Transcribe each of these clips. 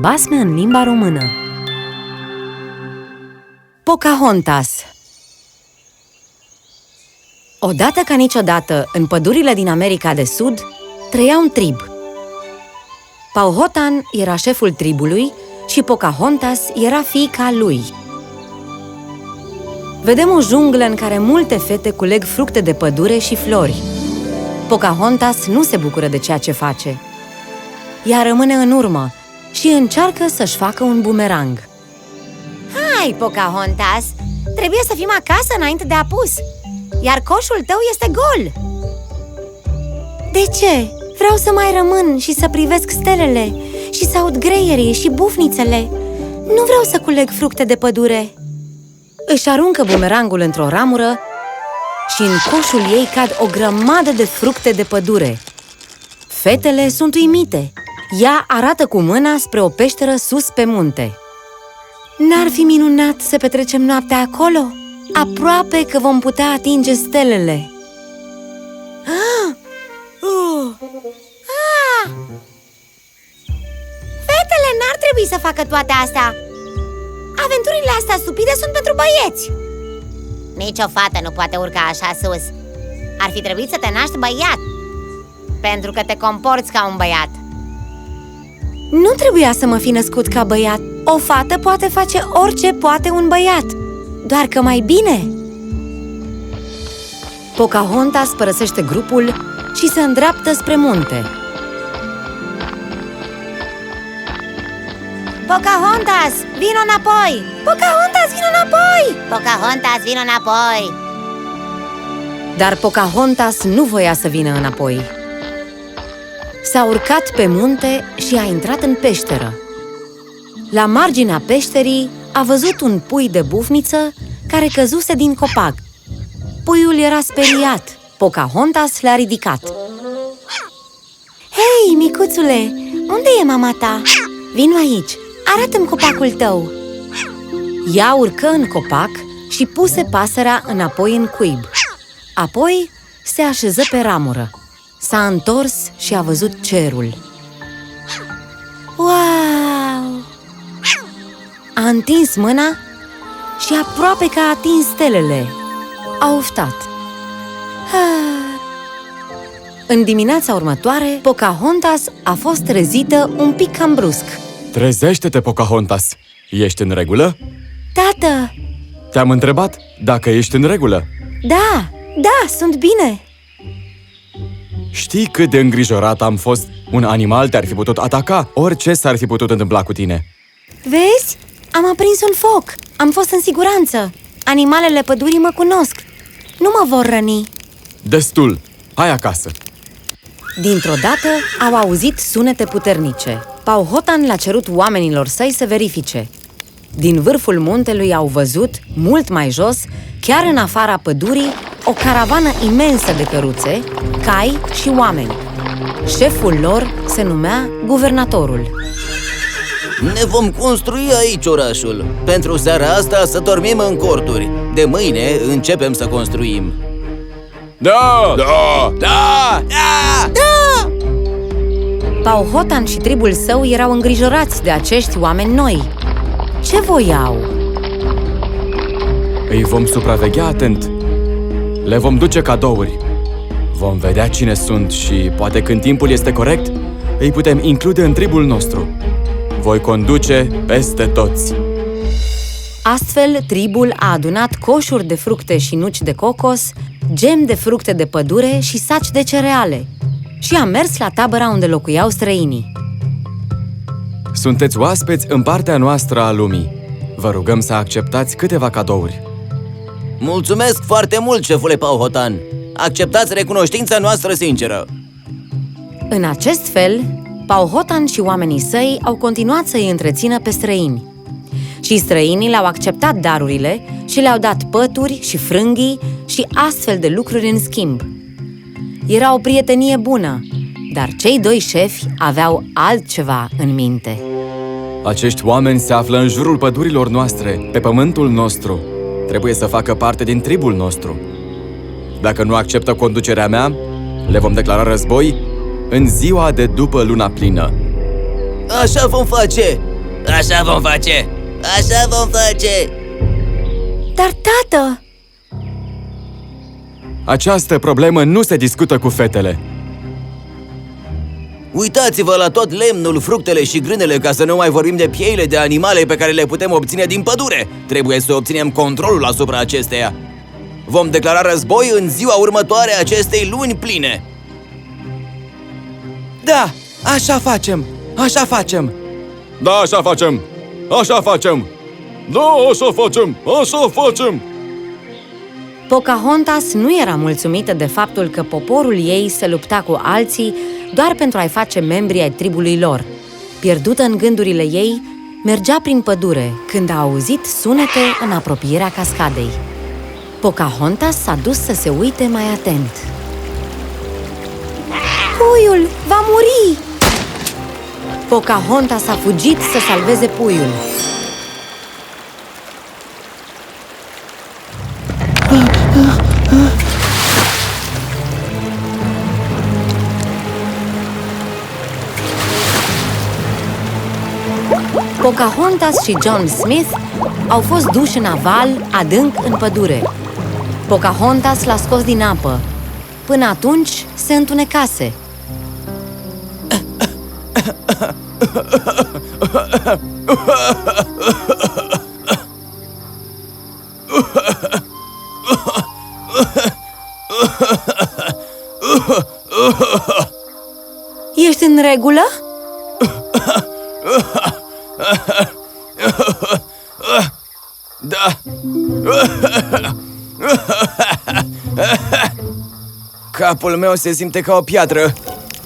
Basme în limba română Pocahontas Odată ca niciodată, în pădurile din America de Sud, trăia un trib. Pauhotan era șeful tribului și Pocahontas era fiica lui. Vedem o junglă în care multe fete culeg fructe de pădure și flori. Pocahontas nu se bucură de ceea ce face. Ea rămâne în urmă și încearcă să-și facă un bumerang. Hai, Pocahontas! Trebuie să fim acasă înainte de apus Iar coșul tău este gol De ce? Vreau să mai rămân și să privesc stelele și să aud greierii și bufnițele Nu vreau să culeg fructe de pădure Își aruncă bumerangul într-o ramură și în coșul ei cad o grămadă de fructe de pădure Fetele sunt uimite ea arată cu mâna spre o peșteră sus pe munte. N-ar fi minunat să petrecem noaptea acolo? Aproape că vom putea atinge stelele. Ah! Uh! Ah! Fetele n-ar trebui să facă toate astea! Aventurile astea stupide sunt pentru băieți! Nici o fată nu poate urca așa sus Ar fi trebuit să te naști băiat Pentru că te comporți ca un băiat nu trebuia să mă fi născut ca băiat O fată poate face orice poate un băiat Doar că mai bine Pocahontas părăsește grupul și se îndreaptă spre munte Pocahontas, vino înapoi! Pocahontas, vino înapoi! Pocahontas, vino înapoi! Dar Pocahontas nu voia să vină înapoi S-a urcat pe munte și a intrat în peșteră. La marginea peșterii a văzut un pui de bufniță care căzuse din copac. Puiul era speriat. Pocahontas l-a ridicat. Hei, micuțule, unde e mama ta? Vino aici, arată-mi copacul tău! Ea urcă în copac și puse pasărea înapoi în cuib. Apoi se așeză pe ramură. S-a întors și a văzut cerul. Wow! A întins mâna și aproape că a atins stelele. A oftat. În dimineața următoare, Pocahontas a fost trezită un pic cam brusc. Trezește-te, Pocahontas! Ești în regulă? Tată! Te-am întrebat dacă ești în regulă. Da, da, sunt bine! Știi cât de îngrijorat am fost? Un animal te-ar fi putut ataca, orice s-ar fi putut întâmpla cu tine. Vezi? Am aprins un foc. Am fost în siguranță. Animalele pădurii mă cunosc. Nu mă vor răni. Destul! Hai acasă! Dintr-o dată au auzit sunete puternice. Pauhotan l-a cerut oamenilor săi să verifice. Din vârful muntelui au văzut, mult mai jos, chiar în afara pădurii, o caravană imensă de căruțe, cai și oameni. Șeful lor se numea guvernatorul. Ne vom construi aici orașul. Pentru seara asta să dormim în corturi. De mâine începem să construim. Da! Da! Da! Da! Da! Pauhotan și tribul său erau îngrijorați de acești oameni noi. Ce voiau? Îi vom supraveghea atent. Le vom duce cadouri. Vom vedea cine sunt și, poate când timpul este corect, îi putem include în tribul nostru. Voi conduce peste toți. Astfel, tribul a adunat coșuri de fructe și nuci de cocos, gem de fructe de pădure și saci de cereale și a mers la tabăra unde locuiau străinii. Sunteți oaspeți în partea noastră a lumii. Vă rugăm să acceptați câteva cadouri. Mulțumesc foarte mult, șefule Pauhotan! Acceptați recunoștința noastră sinceră! În acest fel, Pauhotan și oamenii săi au continuat să îi întrețină pe străini. Și străinii le-au acceptat darurile și le-au dat pături și frânghii și astfel de lucruri în schimb. Era o prietenie bună, dar cei doi șefi aveau altceva în minte. Acești oameni se află în jurul pădurilor noastre, pe pământul nostru. Trebuie să facă parte din tribul nostru. Dacă nu acceptă conducerea mea, le vom declara război în ziua de după luna plină. Așa vom face! Așa vom face! Așa vom face! Dar, tată, Această problemă nu se discută cu fetele. Uitați-vă la tot lemnul, fructele și grânele ca să nu mai vorbim de pieile de animale pe care le putem obține din pădure. Trebuie să obținem controlul asupra acesteia. Vom declara război în ziua următoare a acestei luni pline. Da, așa facem! Așa facem! Da, așa facem! Așa facem! Da, așa facem! Așa facem! Pocahontas nu era mulțumită de faptul că poporul ei se lupta cu alții doar pentru a-i face membri ai tribului lor. Pierdută în gândurile ei, mergea prin pădure când a auzit sunete în apropierea cascadei. Pocahontas s-a dus să se uite mai atent. Puiul va muri! Pocahontas a fugit să salveze puiul. Pocahontas și John Smith au fost duși în aval adânc în pădure. Pocahontas l-a scos din apă. Până atunci se întunecase. Ești în regulă? Da! Capul meu se simte ca o piatră.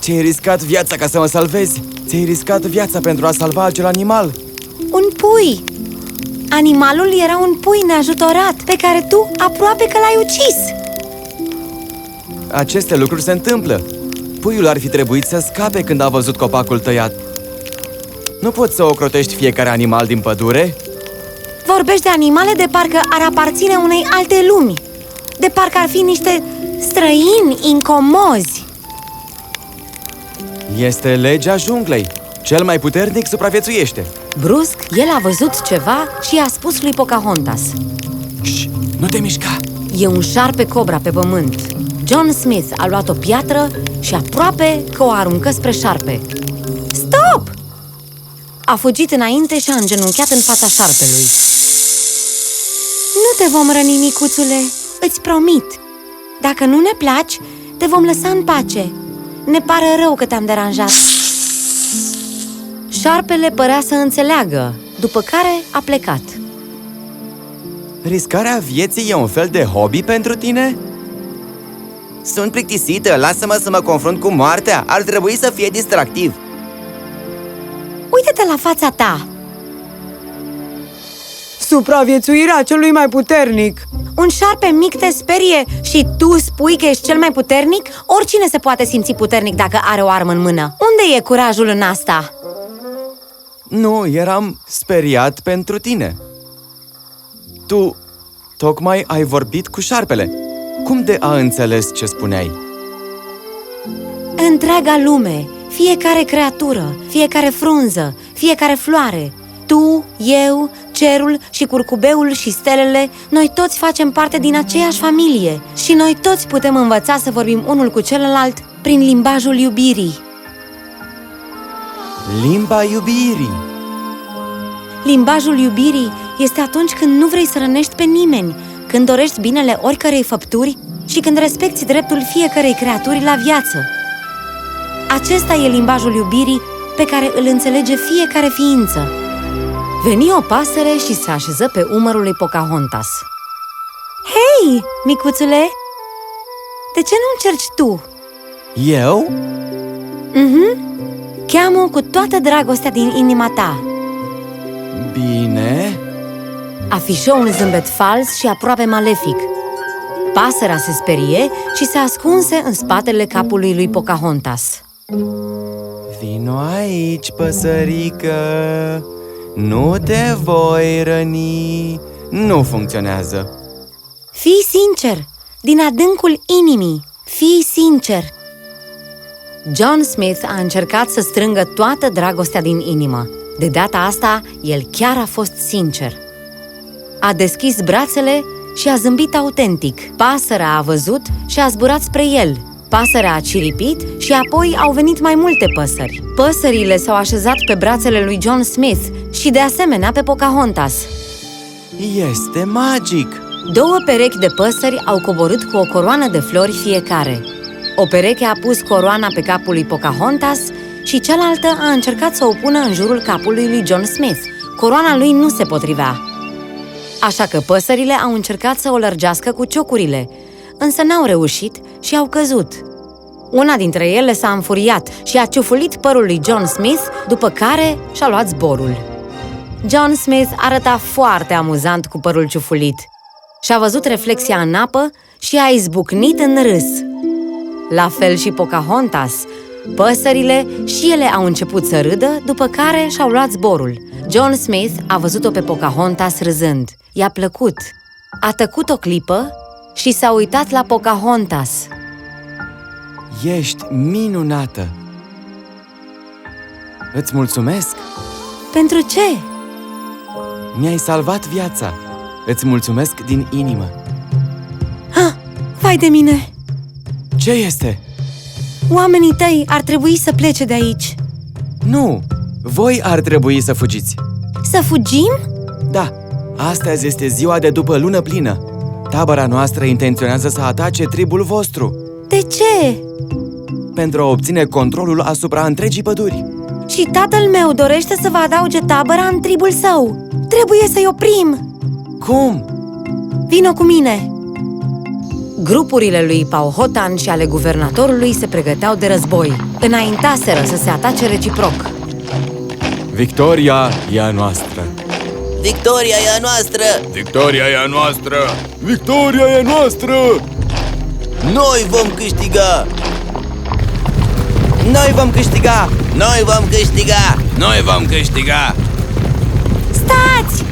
Ți-ai riscat viața ca să mă salvezi. Ți-ai riscat viața pentru a salva acel animal. Un pui! Animalul era un pui neajutorat pe care tu aproape că l-ai ucis! Aceste lucruri se întâmplă. Puiul ar fi trebuit să scape când a văzut copacul tăiat. Nu poți să ocrotești fiecare animal din pădure? Vorbești de animale de parcă ar aparține unei alte lumi De parcă ar fi niște străini incomozi Este legea junglei. Cel mai puternic supraviețuiește. Brusc, el a văzut ceva și i-a spus lui Pocahontas Șt, nu te mișca! E un șarpe cobra pe pământ John Smith a luat o piatră și aproape că o aruncă spre șarpe Stop! A fugit înainte și a îngenunchiat în fața șarpelui Nu te vom răni, micuțule, îți promit Dacă nu ne placi, te vom lăsa în pace Ne pare rău că te-am deranjat Șarpele părea să înțeleagă, după care a plecat Riscarea vieții e un fel de hobby pentru tine? Sunt plictisită, lasă-mă să mă confrunt cu moartea. Ar trebui să fie distractiv. Uită-te la fața ta! Supraviețuirea celui mai puternic Un șarpe mic te sperie și tu spui că ești cel mai puternic? Oricine se poate simți puternic dacă are o armă în mână Unde e curajul în asta? Nu, eram speriat pentru tine. Tu tocmai ai vorbit cu șarpele. Cum de a înțeles ce spuneai? Întreaga lume, fiecare creatură, fiecare frunză, fiecare floare Tu, eu, cerul și curcubeul și stelele Noi toți facem parte din aceeași familie Și noi toți putem învăța să vorbim unul cu celălalt prin limbajul iubirii Limba iubirii. Limbajul iubirii este atunci când nu vrei să rănești pe nimeni, când dorești binele oricărei făpturi și când respecti dreptul fiecărei creaturi la viață. Acesta e limbajul iubirii pe care îl înțelege fiecare ființă. Veni o pasăre și se așeză pe umărul lui Pocahontas. Hei, micuțule! De ce nu încerci tu? Eu? Mhm. Cheamă cu toată dragostea din inima ta. Bine. Afișă un zâmbet fals și aproape malefic. Pasărea se sperie și se ascunse în spatele capului lui Pocahontas. Vino aici, păsărică. Nu te voi răni. Nu funcționează. Fii sincer, din adâncul inimii, fii sincer. John Smith a încercat să strângă toată dragostea din inimă. De data asta, el chiar a fost sincer. A deschis brațele și a zâmbit autentic. Pasărea a văzut și a zburat spre el. Pasărea a ciripit și apoi au venit mai multe păsări. Păsările s-au așezat pe brațele lui John Smith și de asemenea pe Pocahontas. Este magic! Două perechi de păsări au coborât cu o coroană de flori fiecare. O pereche a pus coroana pe capul lui Pocahontas și cealaltă a încercat să o pună în jurul capului lui John Smith. Coroana lui nu se potrivea. Așa că păsările au încercat să o lărgească cu ciocurile, însă n-au reușit și au căzut. Una dintre ele s-a înfuriat și a ciufulit părul lui John Smith, după care și-a luat zborul. John Smith arăta foarte amuzant cu părul ciufulit. Și-a văzut reflexia în apă și a izbucnit în râs. La fel și Pocahontas. Păsările și ele au început să râdă, după care și-au luat zborul. John Smith a văzut-o pe Pocahontas râzând. I-a plăcut. A tăcut o clipă și s-a uitat la Pocahontas. Ești minunată! Îți mulțumesc! Pentru ce? Mi-ai salvat viața! Îți mulțumesc din inimă! Vai de mine! Ce este? Oamenii tăi ar trebui să plece de aici. Nu! Voi ar trebui să fugiți! Să fugim? Da, astăzi este ziua de după lună plină. Tabăra noastră intenționează să atace tribul vostru De ce? pentru a obține controlul asupra întregii păduri. Și tatăl meu dorește să vă adauge tabăra în tribul său. Trebuie să-i oprim! Cum? Vino cu mine! Grupurile lui Pauhotan și ale guvernatorului se pregăteau de război. Înaintaseră să se atace reciproc. Victoria e a noastră! Victoria e a noastră! Victoria e a noastră! Victoria e a noastră! Noi vom câștiga! Noi vom câștiga! Noi vom câștiga! Noi vom câștiga! Stați!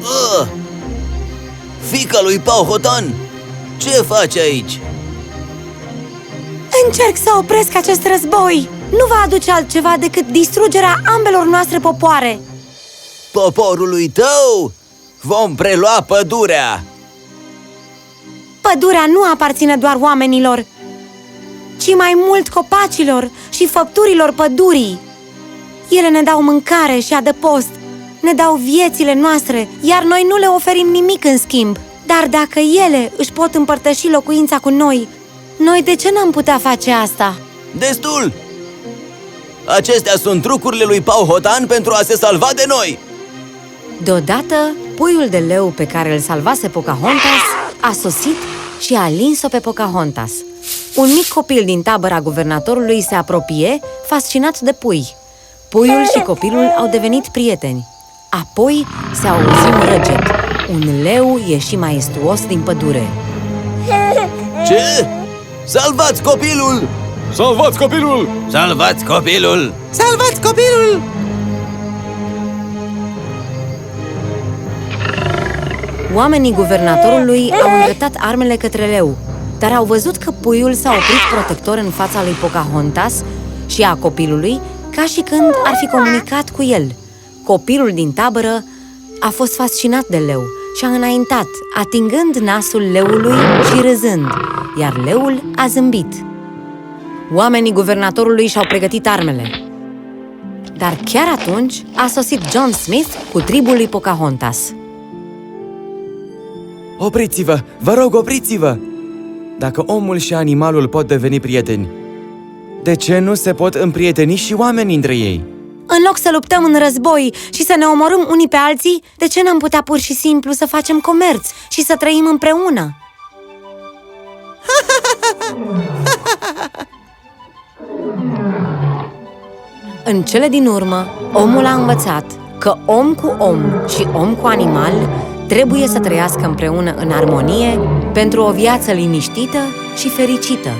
Uh! Fica lui Pauhotan! Ce faci aici? Încerc să opresc acest război! Nu va aduce altceva decât distrugerea ambelor noastre popoare! Poporului tău? Vom prelua pădurea! Pădurea nu aparține doar oamenilor, ci mai mult copacilor și făpturilor pădurii. Ele ne dau mâncare și adăpost, ne dau viețile noastre, iar noi nu le oferim nimic în schimb. Dar dacă ele își pot împărtăși locuința cu noi, noi de ce n-am putea face asta? Destul! Acestea sunt trucurile lui Pauhotan pentru a se salva de noi! Deodată, puiul de leu pe care îl salvase Pocahontas a sosit și a lins-o pe Pocahontas. Un mic copil din tabăra guvernatorului se apropie, fascinat de pui. Puiul și copilul au devenit prieteni. Apoi se auzi un răget. Un leu ieși maestuos din pădure. Ce? Salvați copilul! Salvați copilul! Salvați copilul! Salvați copilul! Oamenii guvernatorului au îndreptat armele către leu, dar au văzut că puiul s-a oprit protector în fața lui Pocahontas și a copilului, ca și când ar fi comunicat cu el. Copilul din tabără a fost fascinat de leu și a înaintat, atingând nasul leului și râzând, iar leul a zâmbit. Oamenii guvernatorului și-au pregătit armele. Dar chiar atunci a sosit John Smith cu tribul lui Pocahontas. Opriți-vă! Vă rog, opriți-vă! Dacă omul și animalul pot deveni prieteni, de ce nu se pot împrieteni și oamenii între ei? În loc să luptăm în război și să ne omorâm unii pe alții, de ce n-am putea pur și simplu să facem comerț și să trăim împreună? În cele din urmă, omul a învățat că om cu om și om cu animal trebuie să trăiască împreună în armonie pentru o viață liniștită și fericită.